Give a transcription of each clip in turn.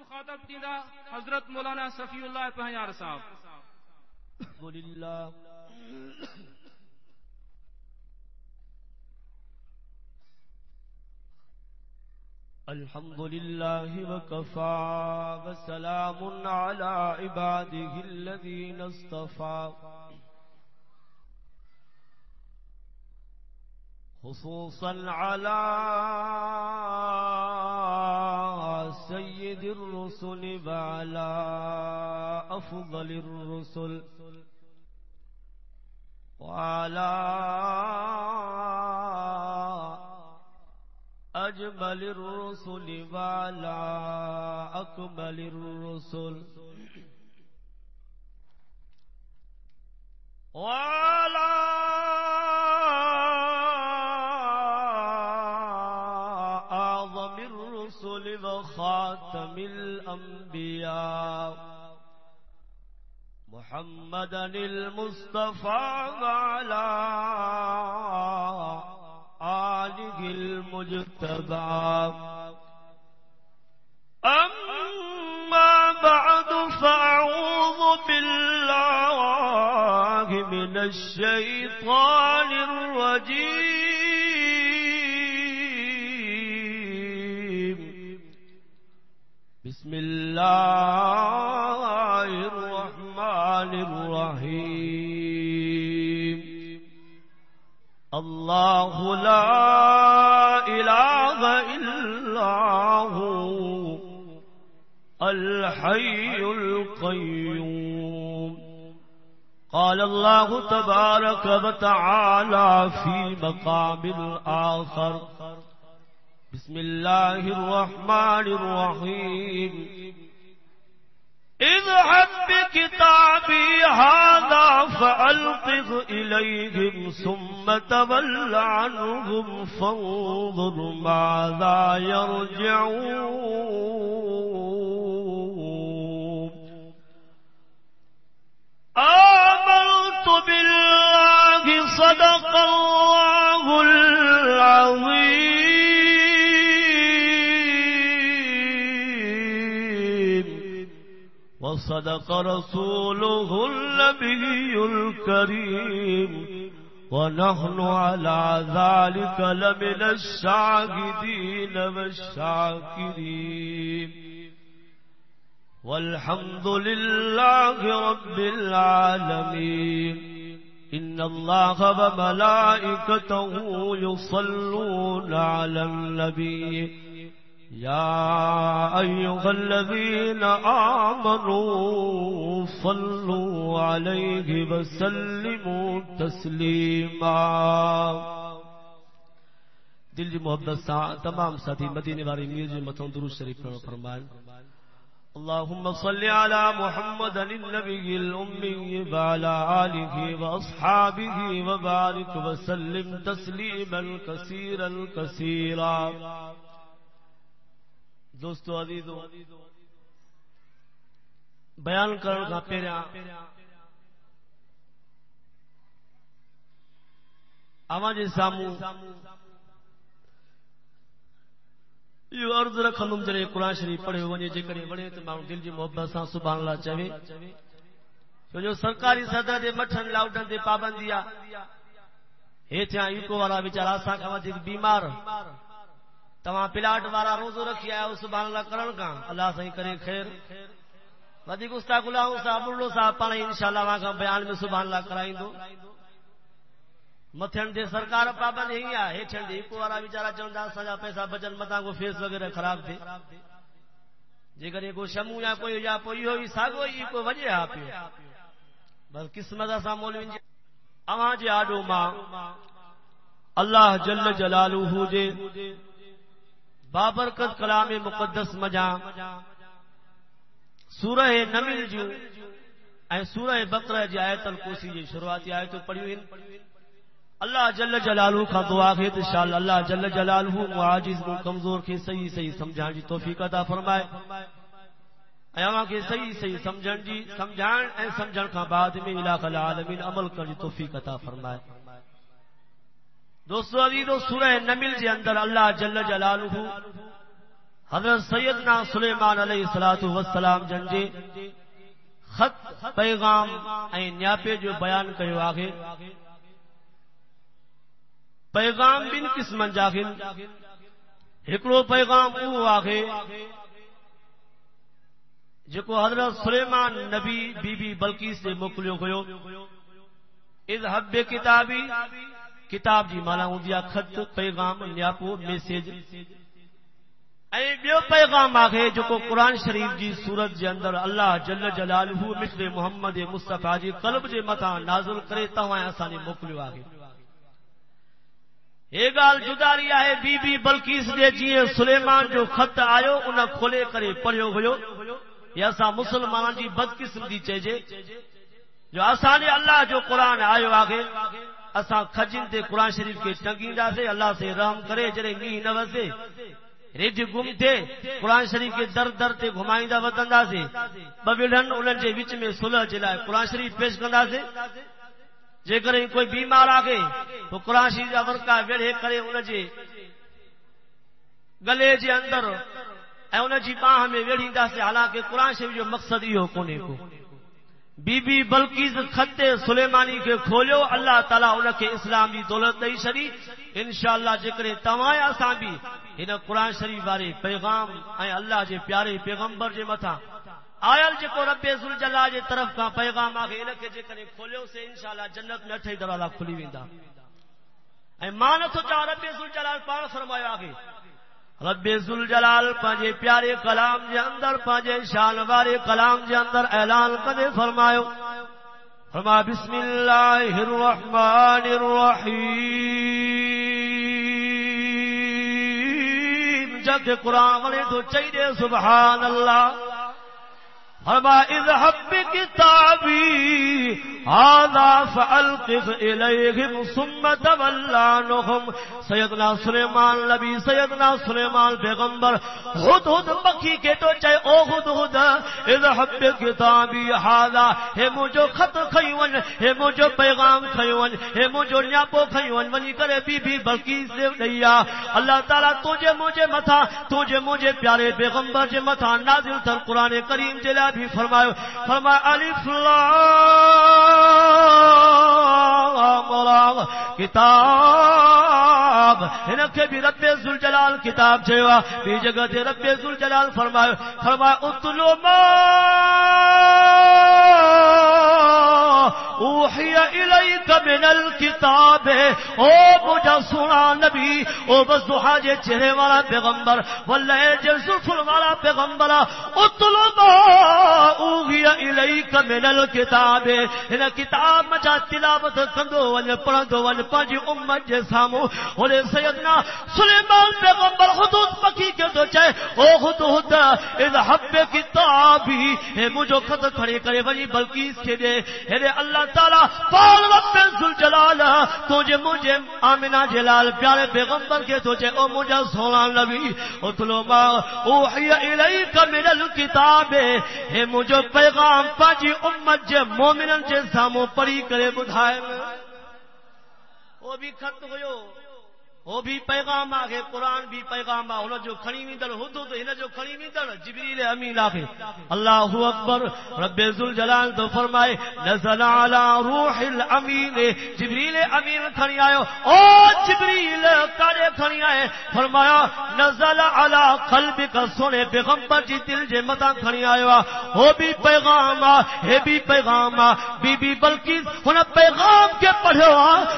مخاطب تیندا حضرت مولانا صفی اللہ پہیار صاحب۔ لله الحمد لله وكفى وسلام على عباده الذين اصطفى خصوصا على سيد الرسل وعلى أفضل الرسل وعلى أجمل الرسل وعلى أكمل الرسل وعلى محمدا المصطفى وعلى آله المجتبى. أما بعد فأعوذ بالله من الشيطان الرجيم. بسم الله الحي القيوم. قال الله تبارك وتعالى في مقام آخر. بسم الله الرحمن الرحيم. اذهب بكتابي هذا فألقه إليهم ثم تول عنهم فانظر ماذا يرجعون. آمنت بالله صدق الله العظيم. وصدق رسوله النبي الكريم. ونحن على ذلك لمن الشاهدين والشاكرين. والحمد لله رب العالمين. إن الله وملائكته يصلون على النبي. يا أيها الذين آمنوا صلوا عليه وسلموا تسليما. دل جی محبت سان تمام ساتھی مدینے والی متوں درود پڑھو فرمائیں اللهم صل على محمد النبي الأمي وعلى آله وأصحابه وبارك وسلم تسليما كثيرا كثيرا. دوستو عزیزو، بیان کرن کا پہریا اواں جے سامو یہ عرض رکھندم جڑے قرآن شریف پڑھے ونجے جے وڑے تے ماں دل جی محبت سان سبحان اللہ چوے تو جو سرکاری صدر دے مٹھن، لاؤڈن دے پابندیا ہیٹھاں ایکو والا بیچارا اساں کا وڌیک بیمار۔ تمام پلاٹ والا روزو رکھی آیا سبحان اللہ کرن کا۔ اللہ صحیح کرے خیر۔ وڌیک استا گلا صاحب بلو صاحب پانے انشاءاللہ وا کا بیان میں سبحان اللہ کرائیں دو۔ متن دے سرکار پابند ہی آ ہیٹھن دے کو وارا ویچارا چوندا سجا پیسہ بچن متا کو فیس وغیرہ خراب تھے جگر کو شمو یا کوئی یا کوئی ہوئی ساگو ہی کو وجہ آ پیو بس قسمت اسا مولوی جی اواں جے آڈو ماں اللہ جل جلالہ جے بابرکت کلام مقدس مجا سورہ نمل جو اے سورہ بقرہ جی آیت الکوسی جی شروعاتی آیتوں پڑھیوں اللہ جل جلالہ کا دعا ہے، انشاءاللہ اللہ جل جلالہ معاجز کو کمزور کی صحیح صحیح سمجھان جی توفیق عطا فرمائے۔ ایاں کے صحیح صحیح سمجھن جی سمجھان اے سمجھن کا بعد میں الہ العالمین عمل کر جی توفیق عطا فرمائے۔ دوستو عزیزو سورہ نمل کے اندر اللہ جل جلالہ حضرت سیدنا سلیمان علیہ الصلوۃ والسلام جن جی خط پیغام اے نیاپے جو بیان کریو آگے پیغام بن قسم کاضرت سلمان نبی بیلکیس نے موکل ہوتا کتاب جی کی مانا ہوں خط، پیغام پیغام ہے قرآن شریف کی سورت کے اندر اللہ جل جلال مشر محمد مستفا جی قلب کے مت ناز کر یہ گال جداری ہے بی بی بلکیس دے جی سلیمان جو خط آیو ان کھولے کرے، پڑھیو ہویو یہ مسلمان جی بد چیجے۔ جو اسا اللہ جو قرآن آیو آگے، اسا کھجن تے قرآن شریف کے ٹنگیندا اللہ سے رحم کرے، جڑے می نہ وسے رج گم تھے قرآن شریف کے در در تے گھمائیندا وتندا سے بویڑن انہن وچ میں صلح جلائے، قرآن شریف پیش کندا جی بیمار آ قرآن شریف ورکا ویڑے کرلے کے اندر انہ میں ویڑھی حالانکہ قرآن شریف مقصد یہ بیلز خطے سلمانی کے کھولے اللہ تعالیٰ ان کے اسلام کی دولت دے چڑی ان شاء اللہ جی تھی قرآن شریف بارے پیغام اللہ کے پیارے پیغمبر کے مت آئل جکو رب زلجلہ جے طرف کا پیغام آگے ان کے جے کھولیو سے انشاءاللہ جنت میں اٹھے دروازہ کھلی ویندا۔ اے مان تو جا رب زلجلال پاک فرمایا آگے رب زلجلال پنجے پیارے کلام جے اندر پنجے شان کلام جے اندر اعلان کدے فرمایو؟ فرما، بسم اللہ الرحمن الرحیم۔ جگ قرآن والے تو چاہیے، سبحان اللہ۔ ہما اذهب بكتابي هذا فألقف إليهم ثم تولى سید سیدنا سلیمان لبی سید سیدنا سلیمان پیغمبر خود خود پکی کے تو چاہے او خود خود ہب کتابی هذا ہے مجھے خط خیون، ہے مجھے پیغام خیون، ہے مجھے نیاپو خیون، ونی کرے بی بی بلکی سے نیا۔ اللہ تعالیٰ تجھے مجھے متھا، تجھے مجھے پیارے پیغمبر جے متھا، نازل تھر قرآن کریم جلال بھی فرمایا فرمایا، الف لام کتاب۔ ان کے بھی رب جلال کتاب چھو بھی جگہ تے رب ذوالجلال فرمایا فرمایا، اتلو ما اوحی الیک من الکتاب. او مجھا سنا نبی، او بزحا جے چہرے والا پیغمبر، واللہ جے زلفل والا پیغمبر. اطلب اوحی الیک من الکتاب. ان کتاب مجا تلاوت کندو ون پڑھندو ون پاجی امت جے سامو. اور سیدنا سلیمان پیغمبر حدود پکی کے تو چے او خود حدود اذهب کتابی. اے مجو خط کھڑے کرے، ولی بلکہ اس کے دے. اے اللہ تعالی پال رب ذل جلال تجھے، مجھے آمنہ جلال، پیارے پیغمبر کے تجھے، او مجھے سونا نبی، اتلو ما اوحی الیک من الکتاب، اے مجھے پیغام، پاجی امت جے مومنن جے سامو پڑھی کرے، بدھائے وہ بھی خط ہوئیو وہ بھی پیغام آگے، قرآن بھی پیغام آ ان جو کھڑی ویندڑ ہدو تو ان جو کھڑی ویندڑ جبریل امین آگے۔ اللہ اکبر، رب ذل جلال تو فرمائے، نزل علی روح الامین۔ جبریل امین کھڑی آیو او جبریل کاڑے کھڑی آئے۔ فرمایا، نزل علی قلبک، سونے پیغمبر جی دل جے متا کھڑی آیو وہ بھی پیغام آ ہے بھی پیغام آ۔ بی بی بلکہ ان پیغام کے پڑھو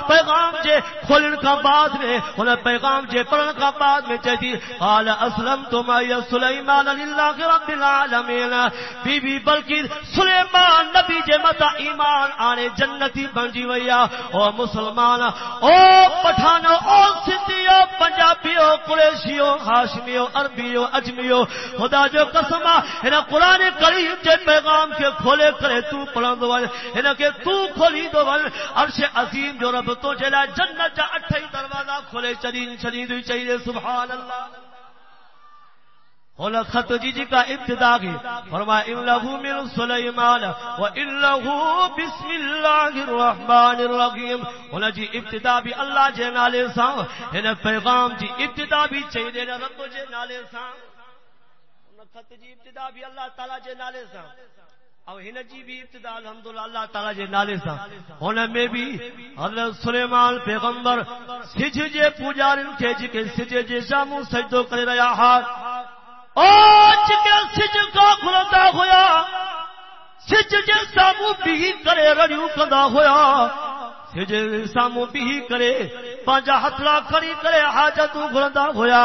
پیغام جے کھولن کا بعد میں ان پیغام جے پڑھن کا بعد میں چاہتی قال اسلم تم یا سلیمان للہ رب العالمین۔ بی بی بلکہ سلیمان نبی جے متا ایمان آنے جنتی بنجی ویا۔ او مسلمان، او پٹھانو، او سندھیو، پنجابیو، قریشیو، ہاشمیو، عربیو، اجمیو۔ خدا جو قسم ہن قرآن کریم جے پیغام کے کھولے کرے تو پڑھندو ون ہن کے تو کھولی دو ون عرش عظیم جو رب تو جلا جنت جا اٹھئی دروازہ کھولے چڑین چڑین چاہیے، سبحان اللہ۔ ہونا خط جی جی کا ابتدا کی۔ فرما ان لہو من سلیمان و ان بسم اللہ الرحمن الرحیم۔ ہونا جی ابتدا بھی اللہ جے نالے سان یعنی ہن پیغام جی ابتدا بھی چاہیے یعنی رب جے نالے سان خط جی ابتدا بھی اللہ تعالی جے نالے سان او ہن جی بھی ابتدا الحمدللہ اللہ تعالی جے نالے سان ہن میں بھی حضرت سلیمان پیغمبر سج جے پوجارن کے جی جے کے سج جے سامو سجدو کرے رہیا ہاتھ او جے سج کا کھلتا ہویا سج جے سامو بھی کرے رڑیو کندا ہویا۔ سج سامو بھی کرے، پانچا ہتھڑا کھڑی کرے، حاجت گھرندا ہویا۔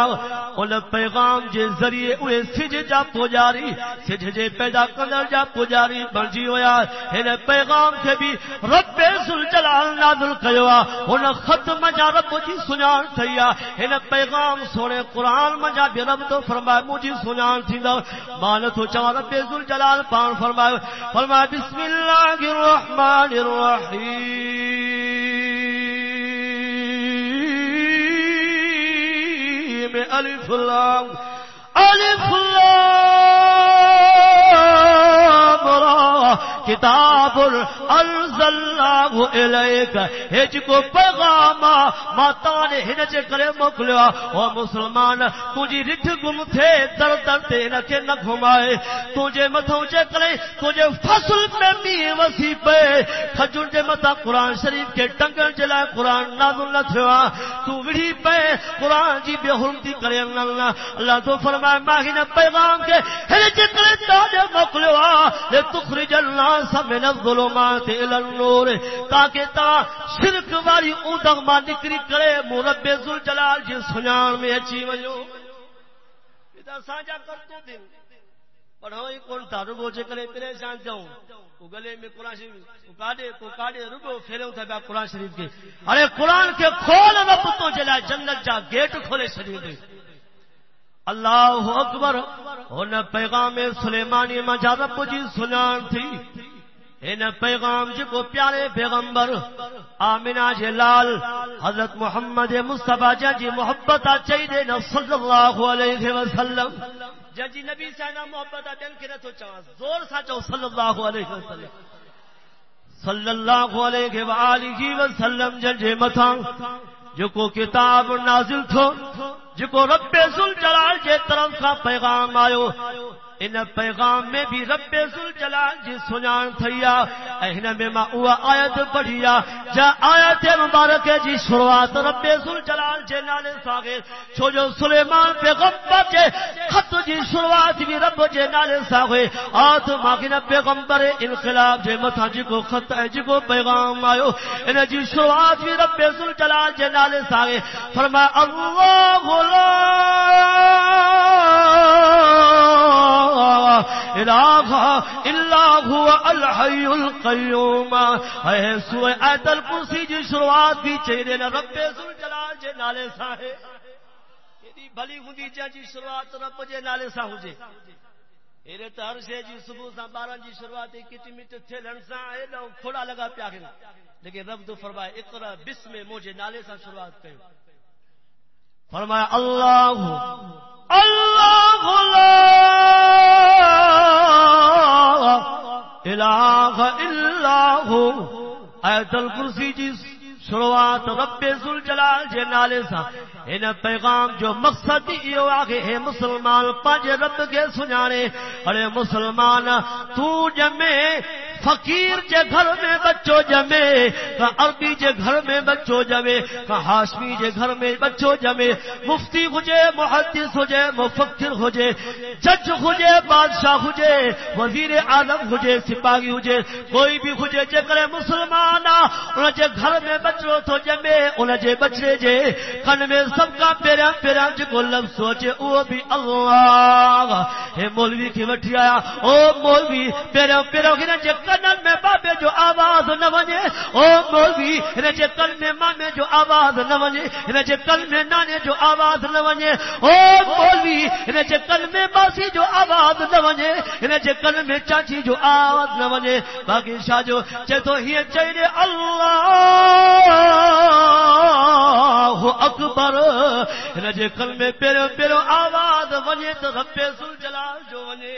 ان پیغام جے ذریعے اوے سج جا پجاری سج جے پیدا کندر جا پجاری بنجی ہویا۔ ہن پیغام کے بھی رب ذل جلال نازل کیا ان خط مجا رب جی سنان تھیا ہن پیغام سونے قران مجا بھی رب تو فرمایا مجھے سنان تھیندا مان تو چا رب ذل جلال پان فرمایا فرمایا بسم اللہ الرحمن الرحیم۔ میں الف لام الف لام را کتاب انزلناه الیک ہج کو پیغام ما تانے ہن چ کرے موکلیا او مسلمان، تجھی رٹھ گم تھے، در در تے نہ کہ نہ گھمائے، تجھے متھوں چ کرے، تجھے فصل میں بھی وسی پے کھجور دے متا قران شریف کے ٹنگن جلا قران نازل نہ تھیا، تو وڑی پے قران جی بے حرمتی کرے اللہ اللہ تو فرمائے ما ہن پیغام کے، ہن چ کرے تانے موکلیا لے تخرج الناس من الظلمات الى النور، تاکہ تا شرک والی اودغ ما نکری کرے مرب ذل جلال جی سنان میں اچھی وجو پیدا سانجا کر تو دن پڑھو ہی کون تھا؟ رگو چے کرے پریشان جاؤں۔ کو گلے میں قرآن شریف کو کاڑے کو کاڑے رگو پھیلوں تھا بیا قرآن شریف کے۔ ارے قرآن کے کھول رب تو جلا جنت جا گیٹ کھولے شریف۔ دے اللہ اکبر ان پیغام سلیمانی مجا رب جی سنان تھی۔ ان پیغام جی کو پیارے پیغمبر، آمینہ جی لال، حضرت محمد مصطفیٰ جا جی محبت چاہیے نا صلی اللہ علیہ وسلم۔ جا جی نبی سینا محبت دل کے تو چاہاں، زور سا چاہو صلی اللہ علیہ وسلم۔ صلی اللہ علیہ وآلہ وسلم جنجے متھاں جو کو کتاب نازل تھو۔ جو کو رب ذل جلال جے طرف کا پیغام آیو، ان پیغام میں بھی رب ذل جلال جی سنان تھیا اہن میں ما ہوا آیت پڑھیا، جا آیت مبارک جی شروعات رب ذل جلال جے نالے ساغیر چھو جو سلیمان پیغمبر جے خط جی شروعات بھی رب جے نالے ساغیر آت ماغین پیغمبر انقلاب جے متھا جی کو خط ہے جی کو پیغام آیو ان جی شروعات بھی رب ذل جلال جے نالے ساغیر فرمایا اللہ الہ الا هو الحی القیوم اے سورہ آیت الکرسی جی شروعات بھی چہرے نہ رب ذل جلال جے نالے سا ہے ایڈی بھلی ہوندی جا جی شروعات رب جے نالے سا ہوجے ایرے تے ہر شے جی صبح سا 12 جی شروعات کٹی میٹ تھلن سا، اے نو کھوڑا لگا پیا لیکن رب تو فرمائے، اقرا بسم مجھے نالے سا شروعات کیو۔ فرمایا، اللہ اللہ الہ الا ہو۔ ایت الکرسی جی شروعات رب ذل جلال جے نالے سا۔ ان پیغام جو مقصد یہ آگے ہے مسلمان پانچ رب کے سنانے ارے مسلمان، تو جمے فقیر جے گھر میں بچو جمے کا عربی جے گھر میں بچو جمے کا ہاشمی جے گھر میں بچو جمے، مفتی ہوجے محدث ہوجے مفکر ہوجے جج ہوجے بادشاہ ہوجے وزیر اعظم ہوجے سپاہی ہوجے کوئی بھی ہوجے جے کرے مسلمان ان جے گھر میں بچو تو جمے ان جے بچے جے، کن میں سب کا پیرا پیرا جے کو لفظ سوچے، او بھی اللہ ہے مولوی کی وٹھی آیا، او مولوی، پیرا پیرا کی نہ جے کنن میں بابے جو آواز نہ ونے او مولوی ہن جے کن میں مامے جو آواز نہ ونے ہن جے کن میں نانے جو آواز نہ ونے او مولوی ہن جے کن میں باسی جو آواز نہ ونے ہن جے کن میں چاچی جو آواز نہ ونے باقی شاہ جو چے تو ہی چے اللہ اکبر ہن جے کن میں پیرو پیرو آواز ونے تو رب ذل جلال جو ونے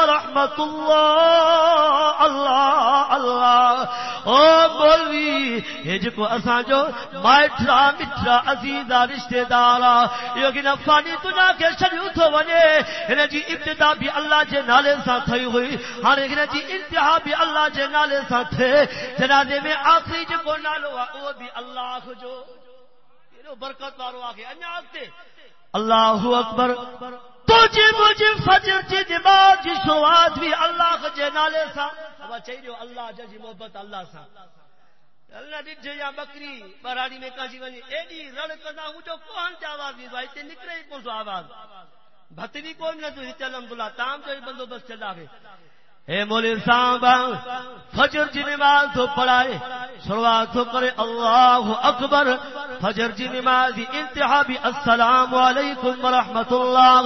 ورحمت اللہ اللہ اللہ او بولوی اے جکو اساں جو مائٹھا مٹھا عزیزا رشتہ دارا یو کہ فانی تنا کے شریو تو ونے. ہن جی ابتدا بھی اللہ جے نالے ساں تھئی ہوئی ہن ہن جی انتہا بھی اللہ جے نالے ساں تھے. جنازے میں آخری جکو نالو او بھی اللہ جو برکت وارو آ کے انا اگتے اللہ اکبر. تجھ مجھ فجر جدما جس آج بھی اللہ کا نالے سا۔ ہوا چاہیے اللہ جی محبت اللہ سا۔ اللہ دی یا بکری برانی میں کاجی ونی ایڈی رڑ کنا ہو جو کون چا آواز دی بھائی، تے نکرے کو سو آواز۔ بھتنی کون نہ تو ہتلم بلا، تام جو بندوبست چلا گئے اے مولی صاحب، فجر جی نماز تو پڑھائے شروعات تو کرے، اللہ اکبر۔ فجر جی نماز انتہا بھی السلام علیکم ورحمۃ اللہ۔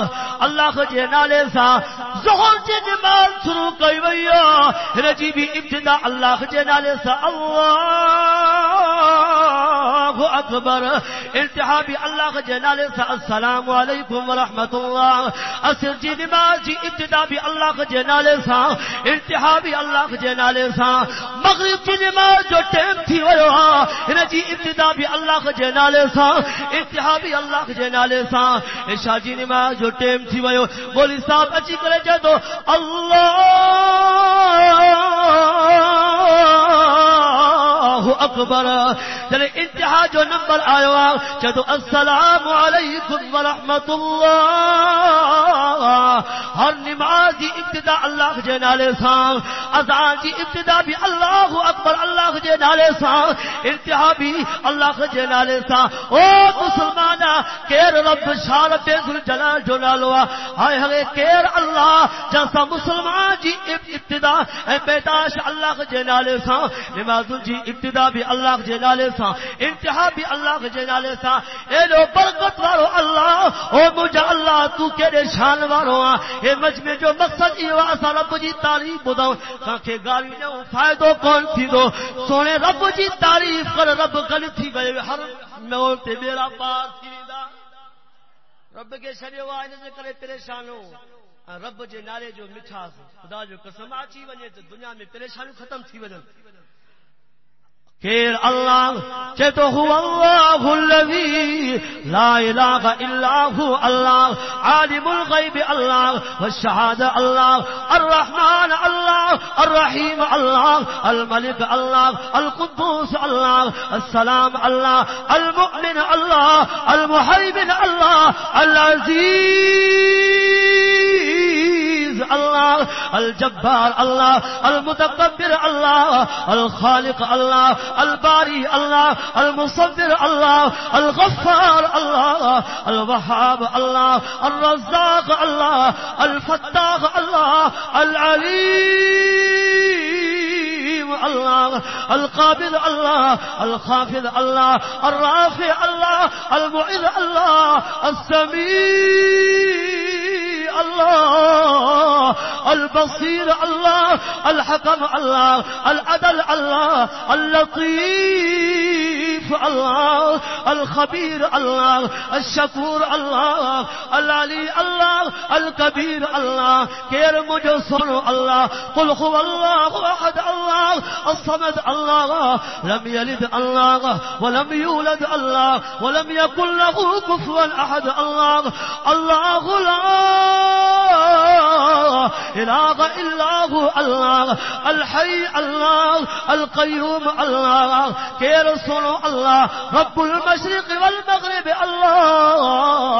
اللہ جے نالے سا زہر جی نماز شروع کئی ویا رجی بھی ابتدا اللہ جے نالے سا، اللہ اللہ اکبر انتہا بھی اللہ جلال سے السلام علیکم ورحمۃ اللہ۔ اصل جی نماز جی ابتدا اللہ جلال سا انتہا بھی اللہ جلال سا مغرب کی نماز جو ٹائم تھی وہ جی ابتدا اللہ جلال سا انتہا بھی اللہ جلال سا عشاء جی نماز جو ٹائم تھی وہ بولی صاحب اچھی کرے جدو اللہ اکبر جڑے انتہا جو نمبر آیا چتو السلام علیکم ورحمۃ اللہ۔ ہر نماز دی ابتدا اللہ دے نالے سان، اذان دی ابتدا بھی اللہ اکبر، اللہ دے نالے سان۔ انتہا بھی اللہ دے نالے سان۔ او مسلمانا، کیر رب شان تے ذل جلال جو نالوا ہائے ہائے، کیر اللہ جس مسلمان جی دی ابتدا، اے پیدائش اللہ دے نالے سان۔ نماز دی ابتدا بھی اللہ کے جلالے سا، انتہا بھی اللہ کے جلالے سا۔ اے لو برکت وارو اللہ، او مجھے اللہ، تو کیڑے شان وارو آ ہاں۔ اے مجمع جو مقصد ایو اسا رب جی تعریف بداؤ تاکہ گالی نہ فائدو کون تھی دو۔ سونے رب جی تعریف کر، رب گل تھی گئے۔ ہر نو میرا پار تھی دا۔ رب کے شری آواز سے کرے پریشان ہو رب جے نالے جو مٹھاس خدا جو قسم اچی ونے دنیا میں پریشانی ختم تھی وجن پھر اللہ چے تو ہو اللہ الذی لا الہ الا ہو اللہ، عالم الغیب اللہ والشہاد اللہ، الرحمن اللہ، الرحیم اللہ، الملک اللہ، القدوس اللہ، السلام اللہ، المؤمن اللہ المحیمن اللہ، العزیز الله الجبار الله المتكبر الله الخالق الله الباري الله المصبر الله الغفار الله الوهاب الله الرزاق الله الفتاح الله العليم الله القابض الله الخافض الله الرافع الله المعز الله السميع الله. البصير الله الحكم الله العدل الله اللطيف الله الخبير الله الشكور الله العلي الله الكبير الله كير سنو الله قل هو الله أحد الله الصمد الله لم يلد الله ولم يولد الله ولم يكن له كفوا أحد الله الله لا اله الا هو الله، الحي الله، القيوم الله كير سنو الله، رب المشرق والمغرب الله.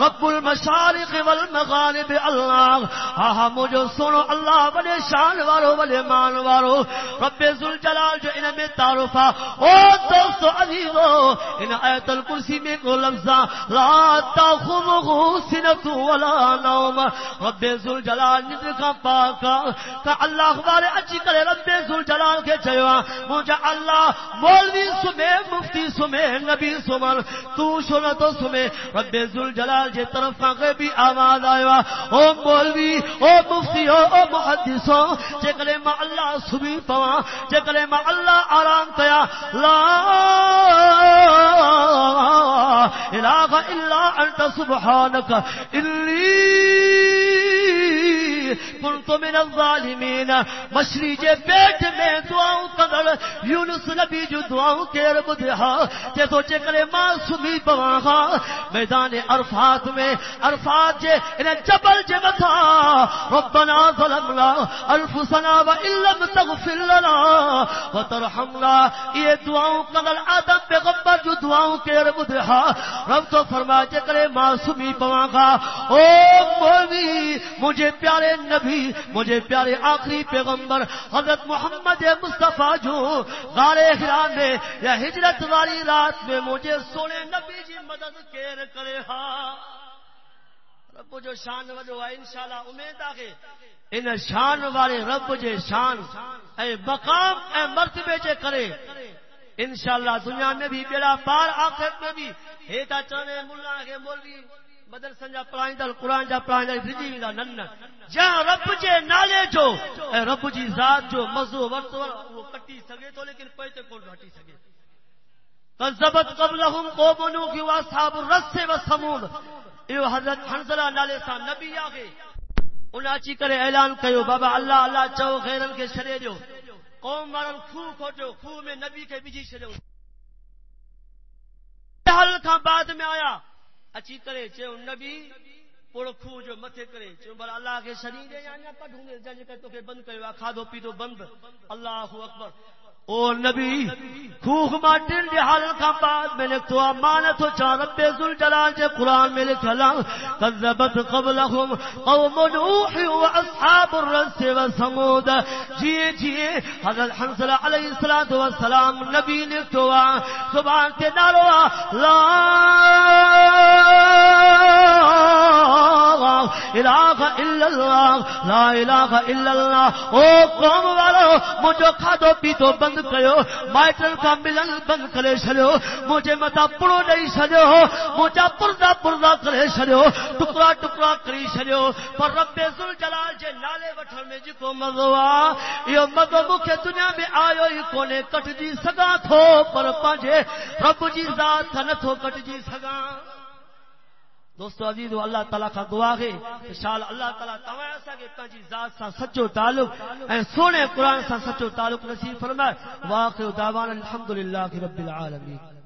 رب المشارق والمغارب، اللہ۔ آہا مجھو سنو، اللہ ولی شان وارو ولی مان وارو۔ رب زلجلال جو انہ میں تعرفا او دوستو عزیزو انہ آیت القرسی میں کو لفظا لا تاخمغو سنتو ولا نوم۔ رب زلجلال نزل کا پاکا کہ اللہ اخبار اچھی کرے رب زلجلال کے چھو مجھا اللہ مولوی سمیں مفتی سمیں نبی سمیں تو شنو تو سمیں رب زلجلال جلال جے طرف کے بھی آواز آیا او مولوی، او مفتی ہو او محدثو جے کلے ما اللہ سبھی پوا، جے کلے ما اللہ آرام تیا لا الہ الا انت سبحانک، انی کنت من الظالمین مشریج بیٹھ میں دعاؤں قدر، یونس نبی جو دعاؤں کے رب دہا تے تو چے کرے معصومی بواہا میدان عرفات میں، عرفات جے انہیں جبل جے متا ربنا ظلمنا انفسنا و علم تغفر لنا و ترحمنا یہ دعاؤں قدر آدم پیغمبر جو دعاؤں کے رب دہا رب تو فرما جے کرے معصومی بواہا او مولوی، مجھے پیارے نبی نبی مجھے پیارے آخری پیغمبر حضرت محمد مصطفیٰ جو غار احرام میں یا ہجرت والی رات میں مجھے سونے نبی جی مدد کیر کرے ہاں۔ رب جو شان وجو ہے، انشاءاللہ امید آگے ان شان والے رب جے شان اے مقام، اے مرتبے جے کرے، انشاءاللہ دنیا میں بھی، بیڑا پار آخر میں بھی، ہیتا چانے ملا کے مولوی مدرسن جا پرانی دل قرآن جا پرانی دل رجی ویدا نن جہاں رب جے نالے جو، اے رب جی ذات جو مزو ورت وہ کٹی سگے تو لیکن پیتے کول گھٹی سگے۔ کذبت قبلہم قوم نوح و اصحاب الرس و ثمود ایو حضرت حنزلہ نالے سان نبی آگے۔ انہاں چی کرے اعلان کیو، بابا اللہ اللہ چاو خیرن کے شرے جو قوم مارن خو کھوٹو خو میں نبی کے بجی شرے حل کا بعد میں آیا۔ اچھی چی پور خو مطلے اللہ کے شریر جن تک بند کر کھاو پیتو بند، اللہ او نبی، خوخ ما دل دی حال کا بعد میں نے تو امانت چار رب ذل جلال جے قران میں لکھا لا، کذبت قبلهم قوم نوح واصحاب الرس وسمود جی جی حضرت حمزہ علیہ الصلوۃ والسلام نبی نے تو سبحان تے نالوا لا الہ الا اللہ، لا الہ الا اللہ. او قوم والو، مجھے کھادو پیتو بند کرو مائٹل کا ملن بند کرے چھڑو مجھے متا پڑو نہیں چھڑو مجھے پردہ پردہ کرے چھڑو ٹکڑا ٹکڑا کری چھڑو پر رب ذل جلال جے نالے وٹھن میں جی مزوا یہ مدو مکھے دنیا میں آیو ہی کونے کٹ جی سگا تھو، پر پانجے رب جی ذات نہ تھو کٹ جی سگا۔ دوستو عزیز اللہ تعالیٰ کا دعا ہے۔ شال اللہ تعالیٰ توایا سا کہ پنجی ذات سا سچو تعلق اے سونے قرآن سا سچو تعلق نصیب فرمائے۔ واقع دعوان الحمدللہ رب العالمین۔